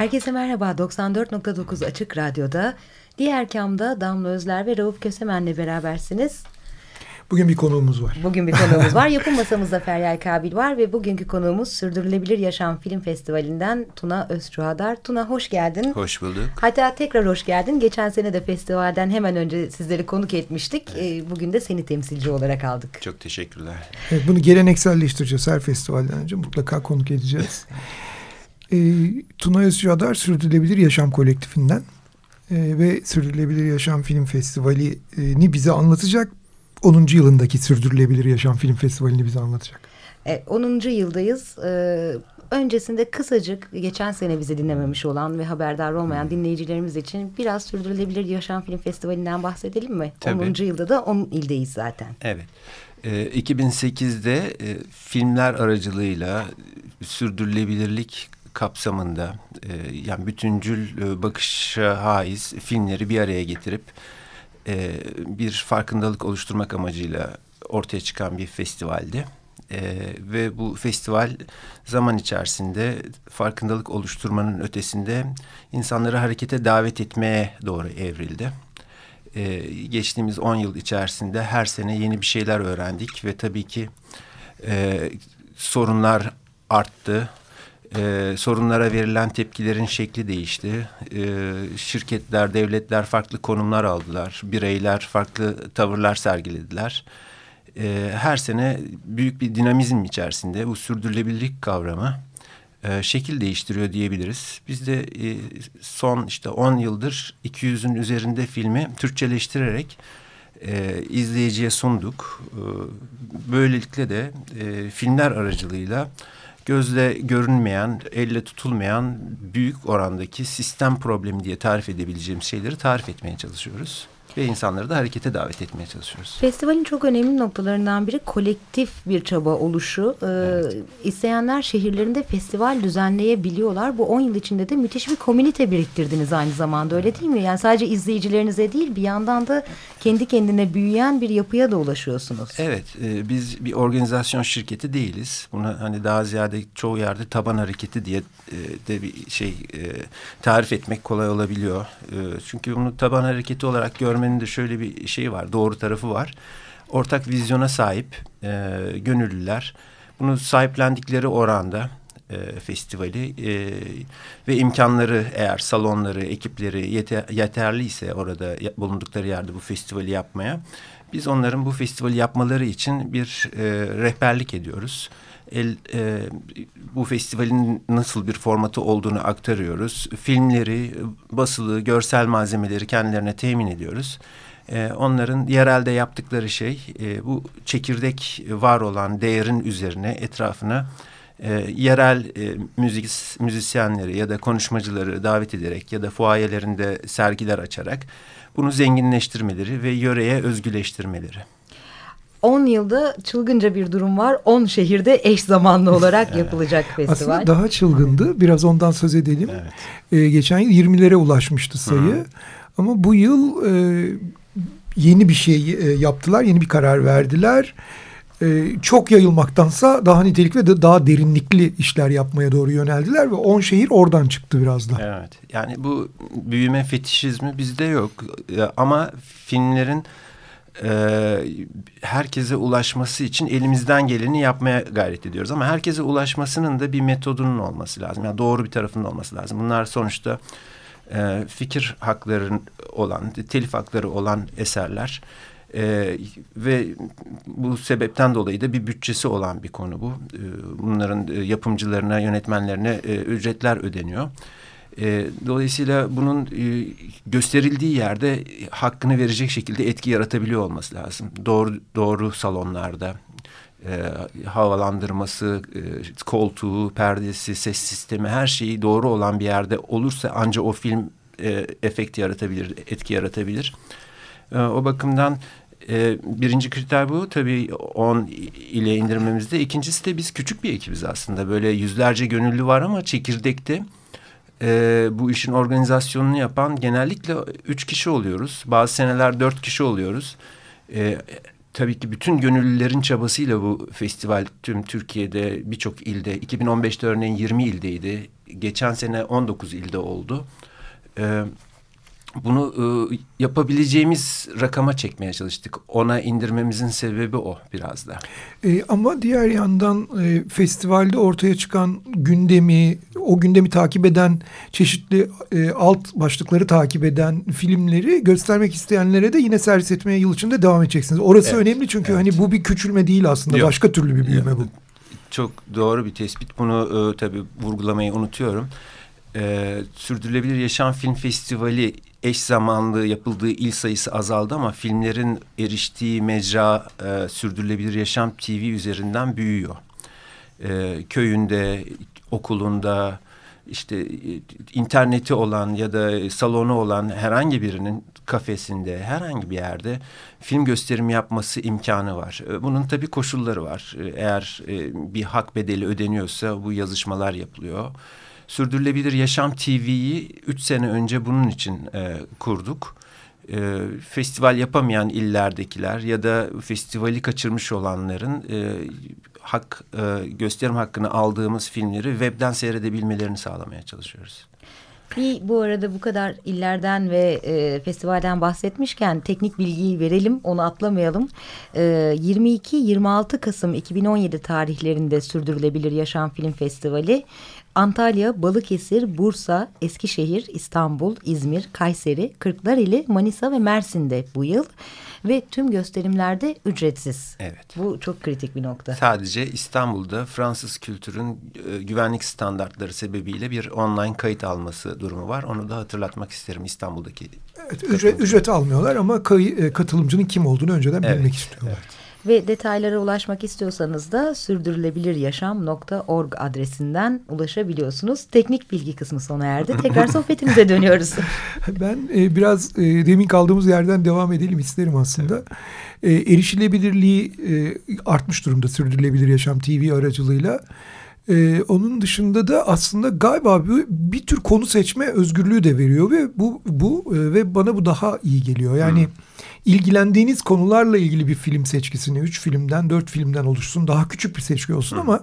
Herkese merhaba. 94.9 Açık Radyo'da Diğer Kam'da Damla Özler ve Rauf Kösemen'le berabersiniz. Bugün bir konuğumuz var. Bugün bir konuğumuz var. Yapım masamızda Feryal Kabil var ve bugünkü konuğumuz Sürdürülebilir Yaşam Film Festivali'nden Tuna Özçuhadar. Tuna hoş geldin. Hoş bulduk. Hatta tekrar hoş geldin. Geçen sene de festivalden hemen önce sizleri konuk etmiştik. Evet. Bugün de seni temsilci olarak aldık. Çok teşekkürler. Evet, bunu gelenekselleştireceğiz her festivalden önce. Mutlaka konuk edeceğiz. e, Tuna Özçuhadar Sürdürülebilir Yaşam Kolektifinden e, ve Sürdürülebilir Yaşam Film Festivali'ni bize anlatacak 10. yılındaki Sürdürülebilir Yaşam Film Festivali'ni bize anlatacak. E, 10. yıldayız. Ee, öncesinde kısacık geçen sene bizi dinlememiş olan ve haberdar olmayan dinleyicilerimiz için biraz Sürdürülebilir Yaşam Film Festivali'nden bahsedelim mi? Tabii. 10. yılda da 10 ildeyiz zaten. Evet. E, 2008'de e, filmler aracılığıyla sürdürülebilirlik kapsamında e, yani bütüncül e, bakışa haiz filmleri bir araya getirip e, bir farkındalık oluşturmak amacıyla ortaya çıkan bir festivaldi. E, ve bu festival zaman içerisinde farkındalık oluşturmanın ötesinde insanları harekete davet etmeye doğru evrildi. E, geçtiğimiz 10 yıl içerisinde her sene yeni bir şeyler öğrendik ve tabii ki e, sorunlar arttı e, sorunlara verilen tepkilerin şekli değişti. E, şirketler, devletler farklı konumlar aldılar. Bireyler farklı tavırlar sergilediler. E, her sene büyük bir dinamizm içerisinde bu sürdürülebilirlik kavramı e, şekil değiştiriyor diyebiliriz. Biz de e, son işte 10 yıldır 200'ün üzerinde filmi Türkçeleştirerek e, izleyiciye sunduk. E, böylelikle de e, filmler aracılığıyla gözle görünmeyen, elle tutulmayan büyük orandaki sistem problemi diye tarif edebileceğim şeyleri tarif etmeye çalışıyoruz ve insanları da harekete davet etmeye çalışıyoruz. Festivalin çok önemli noktalarından biri kolektif bir çaba oluşu. Ee, evet. İsteyenler şehirlerinde festival düzenleyebiliyorlar. Bu 10 yıl içinde de müthiş bir komünite biriktirdiniz aynı zamanda öyle değil mi? Yani sadece izleyicilerinize değil bir yandan da kendi kendine büyüyen bir yapıya da ulaşıyorsunuz. Evet e, biz bir organizasyon şirketi değiliz. Buna hani daha ziyade çoğu yerde taban hareketi diye e, de bir şey e, tarif etmek kolay olabiliyor. E, çünkü bunu taban hareketi olarak görmek görmenin de şöyle bir şeyi var, doğru tarafı var. Ortak vizyona sahip e, gönüllüler bunu sahiplendikleri oranda e, festivali e, ve imkanları eğer salonları, ekipleri yeter, yeterli ise orada bulundukları yerde bu festivali yapmaya biz onların bu festivali yapmaları için bir e, rehberlik ediyoruz. El, e, bu festivalin nasıl bir formatı olduğunu aktarıyoruz. Filmleri, basılı, görsel malzemeleri kendilerine temin ediyoruz. E, onların yerelde yaptıkları şey e, bu çekirdek var olan değerin üzerine etrafına e, yerel e, müzik müzisyenleri ya da konuşmacıları davet ederek ya da fuayelerinde sergiler açarak bunu zenginleştirmeleri ve yöreye özgüleştirmeleri. 10 yılda çılgınca bir durum var. 10 şehirde eş zamanlı olarak yapılacak festival. Aslında daha çılgındı. Biraz ondan söz edelim. Evet. Ee, geçen yıl 20'lere ulaşmıştı sayı. Hı. Ama bu yıl e, yeni bir şey e, yaptılar. Yeni bir karar verdiler. E, çok yayılmaktansa daha nitelikli ve daha derinlikli işler yapmaya doğru yöneldiler. Ve 10 şehir oradan çıktı biraz da. Evet. Yani bu büyüme fetişizmi bizde yok. Ama filmlerin e, herkese ulaşması için elimizden geleni yapmaya gayret ediyoruz. Ama herkese ulaşmasının da bir metodunun olması lazım. Yani doğru bir tarafının olması lazım. Bunlar sonuçta e, fikir hakları olan, telif hakları olan eserler. Ee, ve bu sebepten dolayı da bir bütçesi olan bir konu bu. Ee, bunların e, yapımcılarına, yönetmenlerine e, ücretler ödeniyor. E, dolayısıyla bunun e, gösterildiği yerde hakkını verecek şekilde etki yaratabiliyor olması lazım. Doğru doğru salonlarda e, havalandırması, e, koltuğu, perdesi, ses sistemi her şeyi doğru olan bir yerde olursa ancak o film e, efekti yaratabilir, etki yaratabilir. E, o bakımdan e, birinci kriter bu. Tabii 10 ile indirmemizde. İkincisi de biz küçük bir ekibiz aslında. Böyle yüzlerce gönüllü var ama çekirdekte e, bu işin organizasyonunu yapan genellikle üç kişi oluyoruz. Bazı seneler dört kişi oluyoruz. E, tabii ki bütün gönüllülerin çabasıyla bu festival tüm Türkiye'de birçok ilde 2015'te örneğin 20 ildeydi. Geçen sene 19 ilde oldu. Evet bunu e, yapabileceğimiz rakama çekmeye çalıştık. Ona indirmemizin sebebi o biraz da. E, ama diğer yandan e, festivalde ortaya çıkan gündemi, o gündemi takip eden çeşitli e, alt başlıkları takip eden filmleri göstermek isteyenlere de yine servis etmeye yıl içinde devam edeceksiniz. Orası evet, önemli çünkü evet. hani bu bir küçülme değil aslında. Yok. Başka türlü bir büyüme bu. Çok doğru bir tespit. Bunu e, tabii vurgulamayı unutuyorum. E, Sürdürülebilir Yaşam Film Festivali eş zamanlı yapıldığı il sayısı azaldı ama filmlerin eriştiği mecra e, Sürdürülebilir Yaşam TV üzerinden büyüyor. E, köyünde, okulunda, işte e, interneti olan ya da salonu olan herhangi birinin kafesinde, herhangi bir yerde film gösterimi yapması imkanı var. E, bunun tabii koşulları var. E, eğer bir hak bedeli ödeniyorsa bu yazışmalar yapılıyor. Sürdürülebilir Yaşam TV'yi üç sene önce bunun için e, kurduk. E, festival yapamayan illerdekiler ya da festivali kaçırmış olanların e, hak e, gösterim hakkını aldığımız filmleri webden seyredebilmelerini sağlamaya çalışıyoruz. Bir bu arada bu kadar illerden ve e, festivalden bahsetmişken teknik bilgiyi verelim onu atlamayalım. E, 22-26 Kasım 2017 tarihlerinde sürdürülebilir Yaşam Film Festivali Antalya, Balıkesir, Bursa, Eskişehir, İstanbul, İzmir, Kayseri, Kırklareli, Manisa ve Mersin'de bu yıl. Ve tüm gösterimlerde ücretsiz. Evet. Bu çok kritik bir nokta. Sadece İstanbul'da Fransız kültürün e, güvenlik standartları sebebiyle bir online kayıt alması durumu var. Onu da hatırlatmak isterim İstanbul'daki. Evet, ücret, ücret almıyorlar ama e, katılımcının kim olduğunu önceden evet, bilmek istiyorlar. Evet. Ve detaylara ulaşmak istiyorsanız da sürdürülebiliryaşam.org adresinden ulaşabiliyorsunuz. Teknik bilgi kısmı sona erdi. Tekrar sohbetimize dönüyoruz. Ben e, biraz e, demin kaldığımız yerden devam edelim isterim aslında. E, erişilebilirliği e, artmış durumda Sürdürülebilir Yaşam TV aracılığıyla. Ee, onun dışında da aslında galiba bir, bir tür konu seçme özgürlüğü de veriyor ve bu bu e, ve bana bu daha iyi geliyor. Yani hmm ilgilendiğiniz konularla ilgili bir film seçkisini üç filmden dört filmden oluşsun daha küçük bir seçki olsun Hı. ama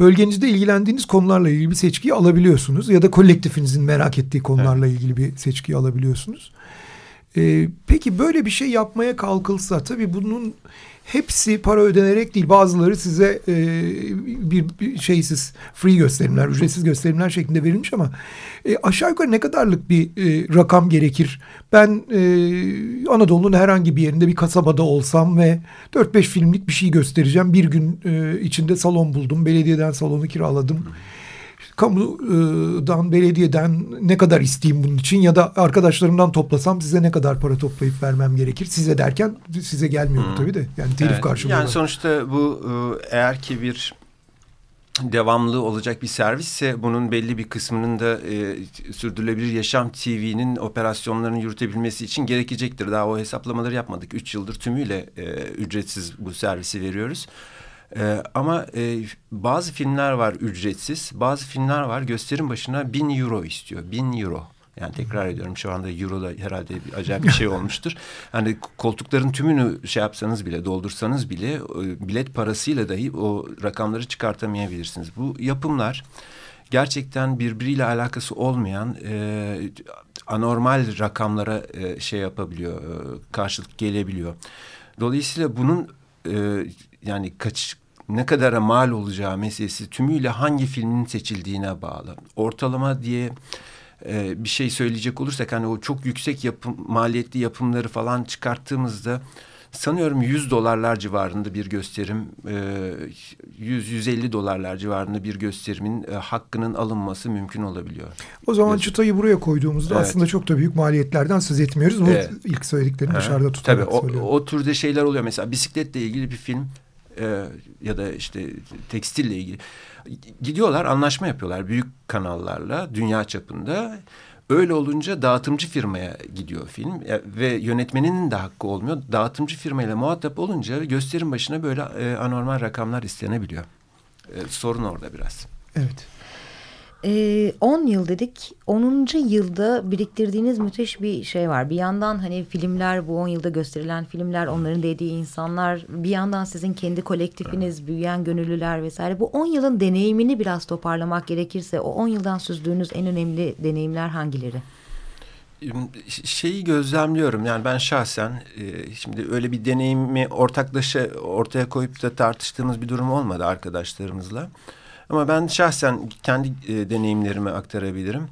bölgenizde ilgilendiğiniz konularla ilgili bir seçkiyi alabiliyorsunuz ya da kolektifinizin merak ettiği konularla evet. ilgili bir seçkiyi alabiliyorsunuz. Ee, peki böyle bir şey yapmaya kalkılsa tabii bunun hepsi para ödenerek değil bazıları size e, bir, bir şeysiz free gösterimler ücretsiz gösterimler şeklinde verilmiş ama e, aşağı yukarı ne kadarlık bir e, rakam gerekir? Ben e, Anadolu'nun herhangi bir yerinde bir kasabada olsam ve 4-5 filmlik bir şey göstereceğim. Bir gün e, içinde salon buldum belediyeden salonu kiraladım kamudan, belediyeden ne kadar isteyeyim bunun için ya da arkadaşlarımdan toplasam size ne kadar para toplayıp vermem gerekir? Size derken size gelmiyor hmm. tabii de. Yani telif evet. karşılığı. Yani sonuçta bu e, eğer ki bir devamlı olacak bir servisse bunun belli bir kısmının da e, sürdürülebilir yaşam TV'nin operasyonlarını yürütebilmesi için gerekecektir. Daha o hesaplamaları yapmadık. Üç yıldır tümüyle e, ücretsiz bu servisi veriyoruz. Ee, ama e, bazı filmler var ücretsiz, bazı filmler var gösterim başına bin euro istiyor. Bin euro. Yani tekrar ediyorum şu anda euro da herhalde bir acayip bir şey olmuştur. Hani koltukların tümünü şey yapsanız bile doldursanız bile e, bilet parasıyla dahi o rakamları çıkartamayabilirsiniz. Bu yapımlar gerçekten birbiriyle alakası olmayan e, anormal rakamlara e, şey yapabiliyor, e, karşılık gelebiliyor. Dolayısıyla bunun e, yani kaç ne kadara mal olacağı meselesi tümüyle hangi filmin seçildiğine bağlı. Ortalama diye e, bir şey söyleyecek olursak hani o çok yüksek yapım maliyetli yapımları falan çıkarttığımızda sanıyorum 100 dolarlar civarında bir gösterim, e, 100-150 dolarlar civarında bir gösterimin e, hakkının alınması mümkün olabiliyor. O zaman Göz... çıtayı buraya koyduğumuzda evet. aslında çok da büyük maliyetlerden söz etmiyoruz. Bu evet. ilk söylediklerini ha. dışarıda tutarak Tabii o, o türde şeyler oluyor. Mesela bisikletle ilgili bir film e, ya da işte tekstille ilgili gidiyorlar anlaşma yapıyorlar büyük kanallarla dünya çapında. Öyle olunca dağıtımcı firmaya gidiyor film ve yönetmeninin de hakkı olmuyor. Dağıtımcı firmayla muhatap olunca gösterim başına böyle e, anormal rakamlar istenebiliyor. E, sorun orada biraz. Evet. 10 ee, yıl dedik. 10. yılda biriktirdiğiniz müthiş bir şey var. Bir yandan hani filmler bu 10 yılda gösterilen filmler onların dediği insanlar bir yandan sizin kendi kolektifiniz büyüyen gönüllüler vesaire. Bu 10 yılın deneyimini biraz toparlamak gerekirse o 10 yıldan süzdüğünüz en önemli deneyimler hangileri? Şeyi gözlemliyorum yani ben şahsen e, şimdi öyle bir deneyimi ortaklaşa ortaya koyup da tartıştığımız bir durum olmadı arkadaşlarımızla. Ama ben şahsen kendi e, deneyimlerimi aktarabilirim.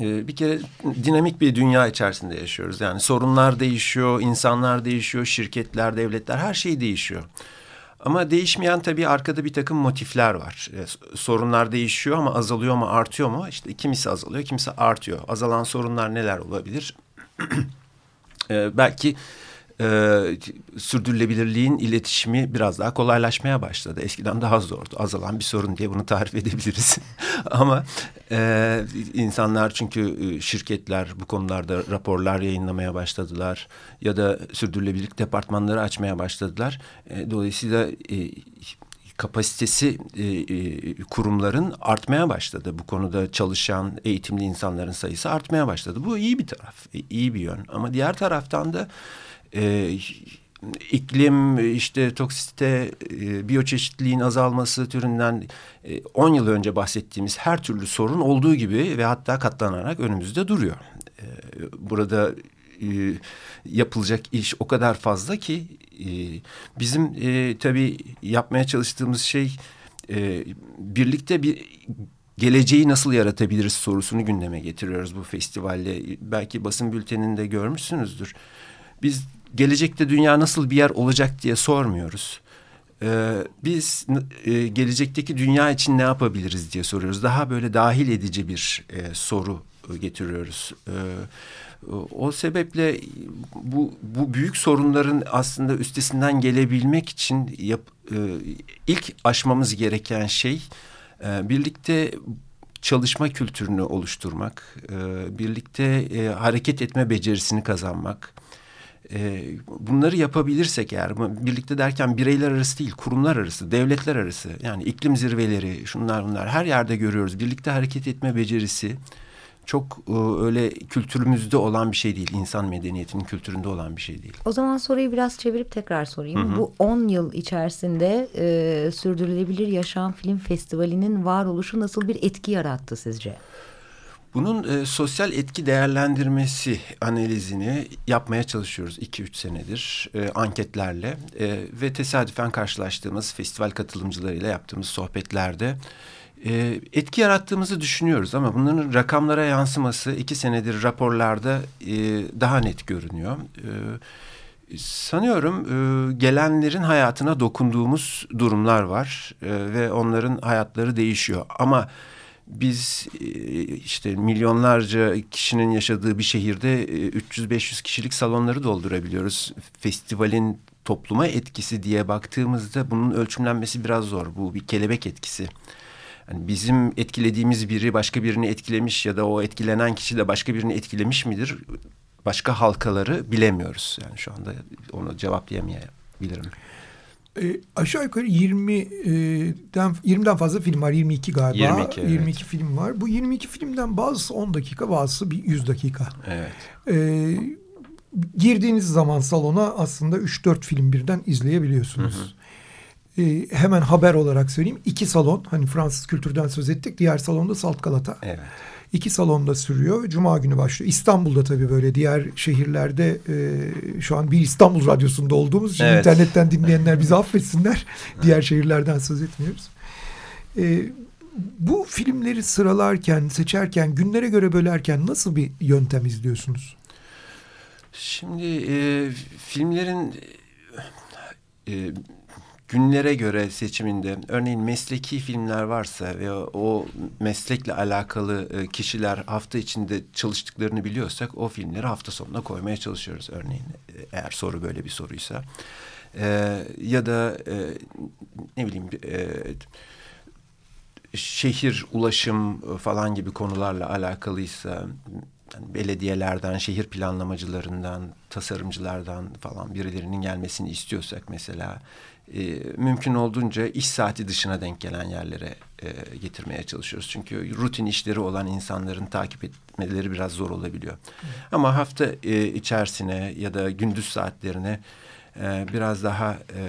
E, bir kere dinamik bir dünya içerisinde yaşıyoruz. Yani sorunlar değişiyor, insanlar değişiyor, şirketler, devletler her şey değişiyor. Ama değişmeyen tabii arkada bir takım motifler var. E, sorunlar değişiyor ama azalıyor mu artıyor mu? İşte kimisi azalıyor, kimisi artıyor. Azalan sorunlar neler olabilir? e, belki e, sürdürülebilirliğin iletişimi biraz daha kolaylaşmaya başladı. Eskiden daha zordu. Azalan bir sorun diye bunu tarif edebiliriz. Ama e, insanlar çünkü e, şirketler bu konularda raporlar yayınlamaya başladılar. Ya da sürdürülebilirlik departmanları açmaya başladılar. E, dolayısıyla... E, kapasitesi e, e, kurumların artmaya başladı. Bu konuda çalışan eğitimli insanların sayısı artmaya başladı. Bu iyi bir taraf, iyi bir yön. Ama diğer taraftan da e, iklim, işte toksite, e, biyoçeşitliliğin azalması türünden e, 10 yıl önce bahsettiğimiz her türlü sorun olduğu gibi ve hatta katlanarak önümüzde duruyor. E, burada e, yapılacak iş o kadar fazla ki e, bizim e, tabii yapmaya çalıştığımız şey e, birlikte bir geleceği nasıl yaratabiliriz sorusunu gündeme getiriyoruz bu festivalle. Belki basın bülteninde görmüşsünüzdür. Biz gelecekte dünya nasıl bir yer olacak diye sormuyoruz. Ee, biz e, gelecekteki dünya için ne yapabiliriz diye soruyoruz. Daha böyle dahil edici bir e, soru getiriyoruz. Ee, o sebeple bu, bu büyük sorunların aslında üstesinden gelebilmek için yap, e, ilk aşmamız gereken şey e, birlikte çalışma kültürünü oluşturmak, e, birlikte e, hareket etme becerisini kazanmak e, bunları yapabilirsek eğer birlikte derken bireyler arası değil kurumlar arası devletler arası yani iklim zirveleri şunlar bunlar her yerde görüyoruz birlikte hareket etme becerisi çok e, öyle kültürümüzde olan bir şey değil. insan medeniyetinin kültüründe olan bir şey değil. O zaman soruyu biraz çevirip tekrar sorayım. Hı hı. Bu 10 yıl içerisinde e, Sürdürülebilir Yaşam Film Festivali'nin varoluşu nasıl bir etki yarattı sizce? Bunun e, sosyal etki değerlendirmesi analizini yapmaya çalışıyoruz 2-3 senedir e, anketlerle. E, ve tesadüfen karşılaştığımız festival katılımcılarıyla yaptığımız sohbetlerde e, etki yarattığımızı düşünüyoruz. Ama bunların rakamlara yansıması iki senedir raporlarda e, daha net görünüyor. E, sanıyorum e, gelenlerin hayatına dokunduğumuz durumlar var e, ve onların hayatları değişiyor. Ama biz e, işte milyonlarca kişinin yaşadığı bir şehirde 300-500 e, kişilik salonları doldurabiliyoruz. Festivalin topluma etkisi diye baktığımızda bunun ölçümlenmesi biraz zor. Bu bir kelebek etkisi. Yani bizim etkilediğimiz biri başka birini etkilemiş ya da o etkilenen kişi de başka birini etkilemiş midir? Başka halkaları bilemiyoruz. Yani şu anda onu cevaplayamayabilirim. E, aşağı yukarı 20'den 20'den fazla film var. 22 galiba. 22, evet. 22 film var. Bu 22 filmden bazısı 10 dakika, bazısı bir 100 dakika. Evet. E, girdiğiniz zaman salona aslında 3-4 film birden izleyebiliyorsunuz. Hı hı. E, hemen haber olarak söyleyeyim. iki salon. Hani Fransız kültürden söz ettik. Diğer salonda Salt Galata. Evet. İki salonda sürüyor. Cuma günü başlıyor. İstanbul'da tabii böyle diğer şehirlerde e, şu an bir İstanbul Radyosu'nda olduğumuz için evet. internetten dinleyenler bizi affetsinler. diğer şehirlerden söz etmiyoruz. E, bu filmleri sıralarken, seçerken, günlere göre bölerken nasıl bir yöntem izliyorsunuz? Şimdi e, filmlerin e, günlere göre seçiminde örneğin mesleki filmler varsa ve o meslekle alakalı e, kişiler hafta içinde çalıştıklarını biliyorsak o filmleri hafta sonuna koymaya çalışıyoruz örneğin e, eğer soru böyle bir soruysa. E, ya da e, ne bileyim e, şehir ulaşım falan gibi konularla alakalıysa yani belediyelerden, şehir planlamacılarından, tasarımcılardan falan birilerinin gelmesini istiyorsak mesela e, mümkün olduğunca iş saati dışına denk gelen yerlere e, getirmeye çalışıyoruz. Çünkü rutin işleri olan insanların takip etmeleri biraz zor olabiliyor. Hı. Ama hafta e, içerisine ya da gündüz saatlerine e, biraz daha e,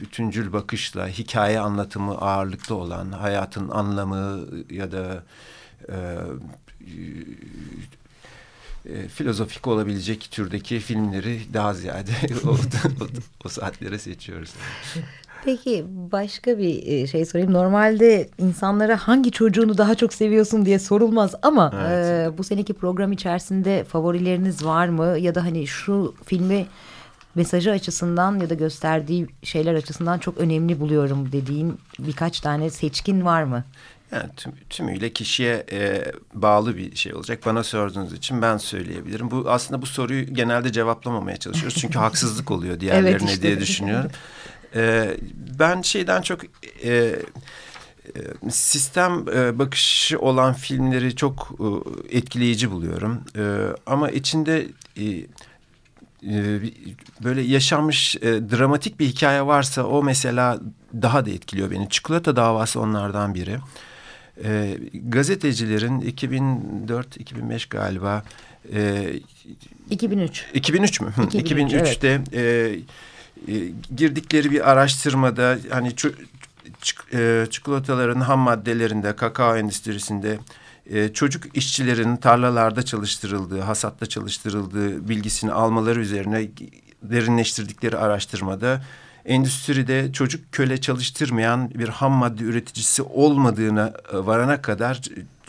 bütüncül bakışla hikaye anlatımı ağırlıklı olan hayatın anlamı ya da e, e, filozofik olabilecek türdeki filmleri daha ziyade o, o, o saatlere seçiyoruz. Peki başka bir e, şey sorayım. Normalde insanlara hangi çocuğunu daha çok seviyorsun diye sorulmaz ama evet. e, bu seneki program içerisinde favorileriniz var mı? Ya da hani şu filmi mesajı açısından ya da gösterdiği şeyler açısından çok önemli buluyorum dediğin birkaç tane seçkin var mı? Yani tüm, tümüyle kişiye e, bağlı bir şey olacak. Bana sorduğunuz için ben söyleyebilirim. Bu aslında bu soruyu genelde cevaplamamaya çalışıyoruz. Çünkü haksızlık oluyor diğerlerine evet işte. diye düşünüyorum. E, ben şeyden çok e, e, sistem e, bakışı olan filmleri çok e, etkileyici buluyorum. E, ama içinde e, e, böyle yaşanmış e, dramatik bir hikaye varsa o mesela daha da etkiliyor beni. Çikolata davası onlardan biri. E, gazetecilerin 2004-2005 galiba e, 2003 2003 mü? 2003, 2003'te evet. e, e, girdikleri bir araştırmada hani e, çikolataların ham maddelerinde kakao endüstrisinde e, çocuk işçilerin tarlalarda çalıştırıldığı, hasatta çalıştırıldığı bilgisini almaları üzerine derinleştirdikleri araştırmada endüstride çocuk köle çalıştırmayan bir ham madde üreticisi olmadığına e, varana kadar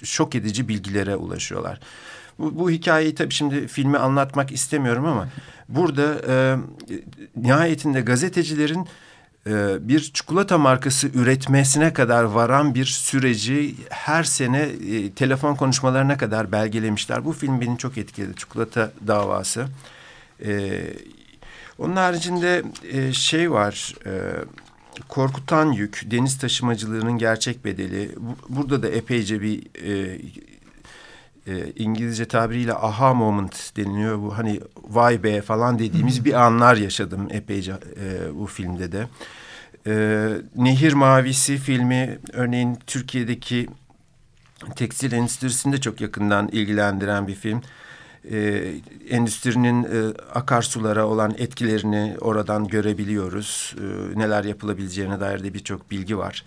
şok edici bilgilere ulaşıyorlar. Bu, bu hikayeyi tabii şimdi filmi anlatmak istemiyorum ama burada e, nihayetinde gazetecilerin e, bir çikolata markası üretmesine kadar varan bir süreci her sene e, telefon konuşmalarına kadar belgelemişler. Bu film beni çok etkiledi. Çikolata davası. E, onun haricinde e, şey var... E, Korkutan Yük, deniz taşımacılığının gerçek bedeli. Burada da epeyce bir e, e, İngilizce tabiriyle aha moment deniliyor. Bu hani vay be falan dediğimiz bir anlar yaşadım epeyce e, bu filmde de. E, Nehir Mavisi filmi örneğin Türkiye'deki tekstil endüstrisinde çok yakından ilgilendiren bir film e, endüstrinin e, akarsulara olan etkilerini oradan görebiliyoruz. E, neler yapılabileceğine dair de birçok bilgi var.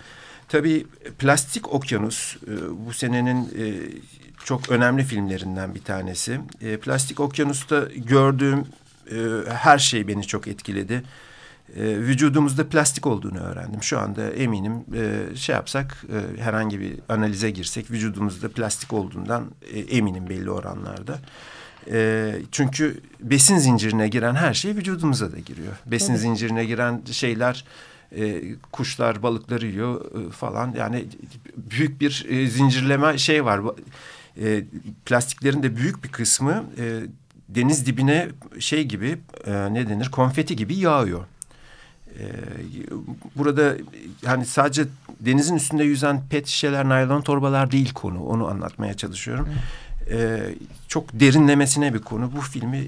Tabii Plastik Okyanus e, bu senenin e, çok önemli filmlerinden bir tanesi. E, Plastik Okyanus'ta gördüğüm e, her şey beni çok etkiledi. E, vücudumuzda plastik olduğunu öğrendim. Şu anda eminim e, şey yapsak e, herhangi bir analize girsek vücudumuzda plastik olduğundan e, eminim belli oranlarda. Çünkü besin zincirine giren her şey vücudumuza da giriyor. Besin Tabii. zincirine giren şeyler e, kuşlar balıkları yiyor e, falan yani büyük bir e, zincirleme şey var. E, plastiklerin de büyük bir kısmı e, deniz dibine şey gibi e, ne denir konfeti gibi yağıyor. E, burada yani sadece denizin üstünde yüzen pet şişeler, naylon torbalar değil konu. Onu anlatmaya çalışıyorum. E, çok derinlemesine bir konu. Bu filmi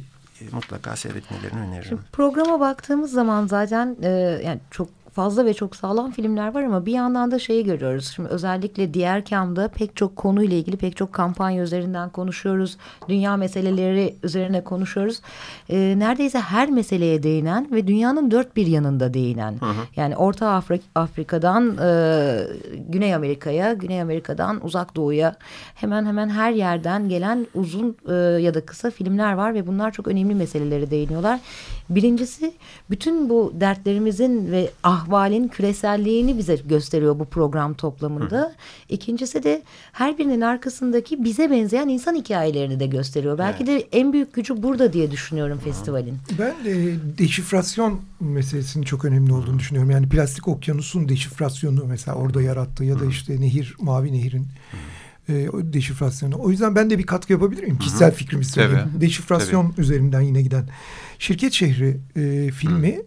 e, mutlaka seyretmelerini öneririm. Şimdi programa baktığımız zaman zaten e, yani çok fazla ve çok sağlam filmler var ama bir yandan da şeyi görüyoruz. Şimdi özellikle diğer kamda pek çok konuyla ilgili pek çok kampanya üzerinden konuşuyoruz. Dünya meseleleri üzerine konuşuyoruz. E, neredeyse her meseleye değinen ve dünyanın dört bir yanında değinen. Hı hı. Yani Orta Afrik Afrika'dan e, Güney Amerika'ya, Güney Amerika'dan Uzak Doğu'ya hemen hemen her yerden gelen uzun e, ya da kısa filmler var ve bunlar çok önemli meseleleri değiniyorlar. Birincisi bütün bu dertlerimizin ve ah ahvalin küreselliğini bize gösteriyor bu program toplamında. Hı. İkincisi de her birinin arkasındaki bize benzeyen insan hikayelerini de gösteriyor. Belki evet. de en büyük gücü burada diye düşünüyorum Hı. festivalin. Ben e, deşifrasyon meselesinin çok önemli olduğunu düşünüyorum. Yani plastik okyanusun deşifrasyonu mesela orada yarattığı ya da işte nehir, mavi nehirin e, deşifrasyonu. O yüzden ben de bir katkı yapabilir miyim? Kişisel fikrimi söyleyeyim. Tabii. Deşifrasyon Tabii. üzerinden yine giden. Şirket Şehri e, filmi Hı.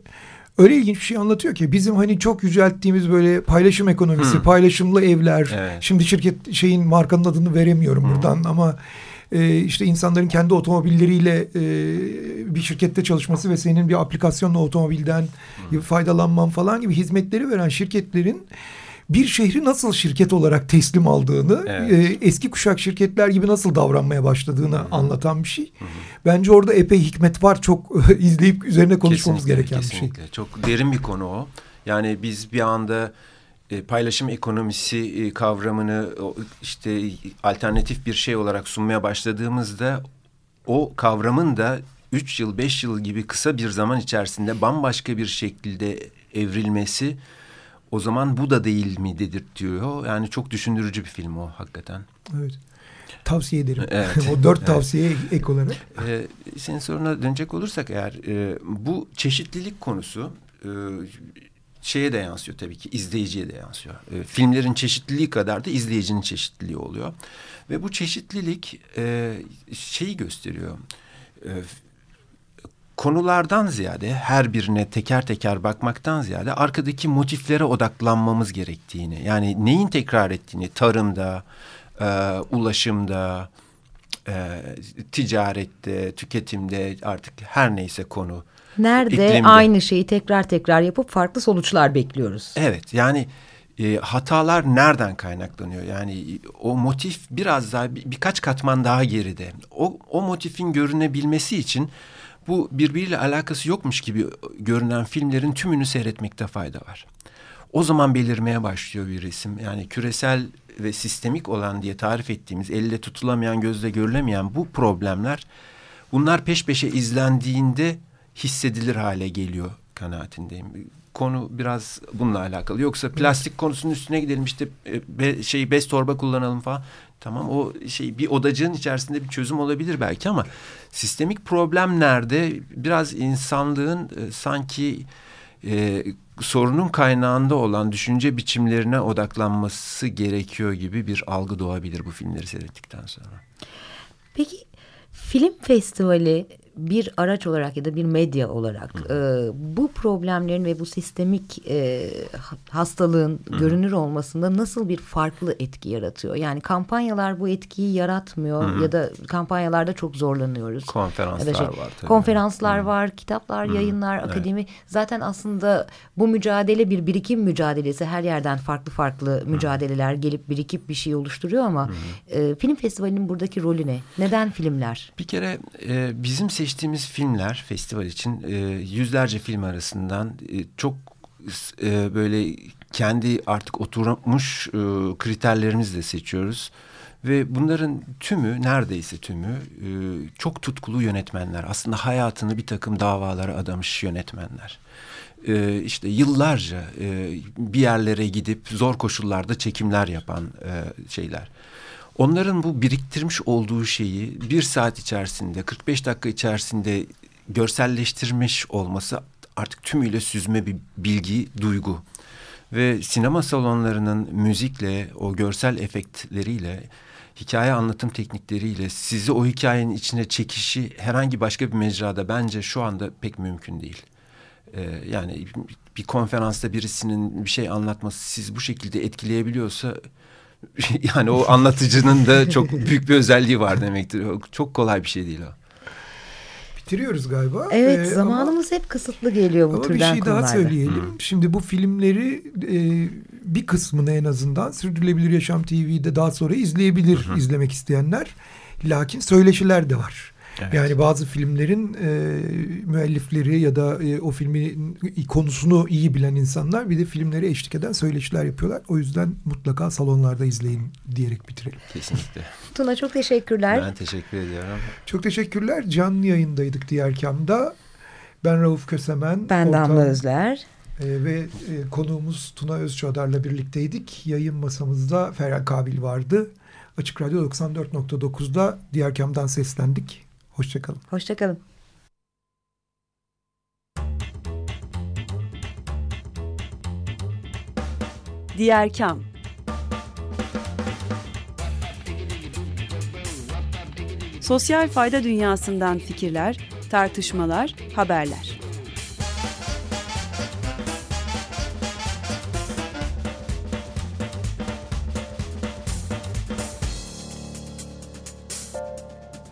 öyle ilginç bir şey anlatıyor ki bizim hani çok yücelttiğimiz böyle paylaşım ekonomisi, Hı. paylaşımlı evler. Evet. Şimdi şirket şeyin markanın adını veremiyorum Hı. buradan ama e, işte insanların kendi otomobilleriyle e, bir şirkette çalışması ve senin bir aplikasyonla otomobilden Hı. faydalanman falan gibi hizmetleri veren şirketlerin bir şehri nasıl şirket olarak teslim aldığını, evet. e, eski kuşak şirketler gibi nasıl davranmaya başladığını Hı -hı. anlatan bir şey. Hı -hı. Bence orada epey hikmet var. Çok izleyip üzerine konuşmamız kesinlikle, gereken kesinlikle. bir şey. Çok derin bir konu o. Yani biz bir anda e, paylaşım ekonomisi e, kavramını işte alternatif bir şey olarak sunmaya başladığımızda o kavramın da üç yıl, beş yıl gibi kısa bir zaman içerisinde bambaşka bir şekilde evrilmesi o zaman bu da değil mi dedirtiyor. Yani çok düşündürücü bir film o hakikaten. Evet. Tavsiye ederim. Evet. o dört tavsiye evet. ek olarak. Ee, senin soruna dönecek olursak eğer e, bu çeşitlilik konusu e, şeye de yansıyor tabii ki izleyiciye de yansıyor. E, filmlerin çeşitliliği kadar da izleyicinin çeşitliliği oluyor. Ve bu çeşitlilik e, şeyi gösteriyor. E, konulardan ziyade her birine teker teker bakmaktan ziyade arkadaki motiflere odaklanmamız gerektiğini yani neyin tekrar ettiğini tarımda, e, ulaşımda, e, ticarette, tüketimde artık her neyse konu. Nerede iklimde. aynı şeyi tekrar tekrar yapıp farklı sonuçlar bekliyoruz. Evet yani e, hatalar nereden kaynaklanıyor? Yani o motif biraz daha bir, birkaç katman daha geride. O, o motifin görünebilmesi için bu birbiriyle alakası yokmuş gibi görünen filmlerin tümünü seyretmekte fayda var. O zaman belirmeye başlıyor bir resim. Yani küresel ve sistemik olan diye tarif ettiğimiz elle tutulamayan gözle görülemeyen bu problemler bunlar peş peşe izlendiğinde hissedilir hale geliyor kanaatindeyim. Konu biraz bununla alakalı. Yoksa plastik konusunun üstüne gidelim işte e, be, şey bez torba kullanalım falan. Tamam o şey bir odacığın içerisinde bir çözüm olabilir belki ama sistemik problem nerede? Biraz insanlığın e, sanki e, sorunun kaynağında olan düşünce biçimlerine odaklanması gerekiyor gibi bir algı doğabilir bu filmleri seyrettikten sonra. Peki film festivali bir araç olarak ya da bir medya olarak e, bu problemlerin ve bu sistemik e, hastalığın Hı. görünür olmasında nasıl bir farklı etki yaratıyor? Yani kampanyalar bu etkiyi yaratmıyor Hı. ya da kampanyalarda çok zorlanıyoruz. Konferanslar şey, var. Tabii. Konferanslar Hı. var, kitaplar, Hı. yayınlar, akademi. Evet. Zaten aslında bu mücadele bir birikim mücadelesi. Her yerden farklı farklı Hı. mücadeleler gelip birikip bir şey oluşturuyor ama e, film festivalinin buradaki rolü ne? Neden filmler? Bir kere e, bizim seçtiğimiz seçtiğimiz filmler festival için e, yüzlerce film arasından e, çok e, böyle kendi artık oturmuş e, kriterlerimizle seçiyoruz. Ve bunların tümü neredeyse tümü e, çok tutkulu yönetmenler. Aslında hayatını bir takım davalara adamış yönetmenler. E, işte yıllarca e, bir yerlere gidip zor koşullarda çekimler yapan e, şeyler. Onların bu biriktirmiş olduğu şeyi bir saat içerisinde, 45 dakika içerisinde görselleştirmiş olması artık tümüyle süzme bir bilgi, duygu. Ve sinema salonlarının müzikle, o görsel efektleriyle, hikaye anlatım teknikleriyle sizi o hikayenin içine çekişi herhangi başka bir mecrada bence şu anda pek mümkün değil. Ee, yani bir konferansta birisinin bir şey anlatması sizi bu şekilde etkileyebiliyorsa yani o anlatıcının da çok büyük bir özelliği var demektir. Çok kolay bir şey değil o. Bitiriyoruz galiba. Evet ee, zamanımız ama, hep kısıtlı geliyor bu ama türden bir şey konularda. daha söyleyelim. Hı. Şimdi bu filmleri e, bir kısmını en azından Sürdürülebilir Yaşam TV'de daha sonra izleyebilir Hı. izlemek isteyenler. Lakin söyleşiler de var. Evet. Yani bazı filmlerin e, müellifleri ya da e, o filmin konusunu iyi bilen insanlar bir de filmleri eşlik eden söyleşiler yapıyorlar. O yüzden mutlaka salonlarda izleyin diyerek bitirelim. Kesinlikle. Tuna çok teşekkürler. Ben teşekkür ediyorum. Çok teşekkürler. Canlı yayındaydık diğer kamda. Ben Rauf Kösemen. Ben Damla Özler. E, ve e, konuğumuz Tuna Özçadar'la birlikteydik. Yayın masamızda Ferhan Kabil vardı. Açık Radyo 94.9'da Diğer Kam'dan seslendik. Hoşçakalın. Hoşçakalın. Diğer Kam Sosyal fayda dünyasından fikirler, tartışmalar, haberler.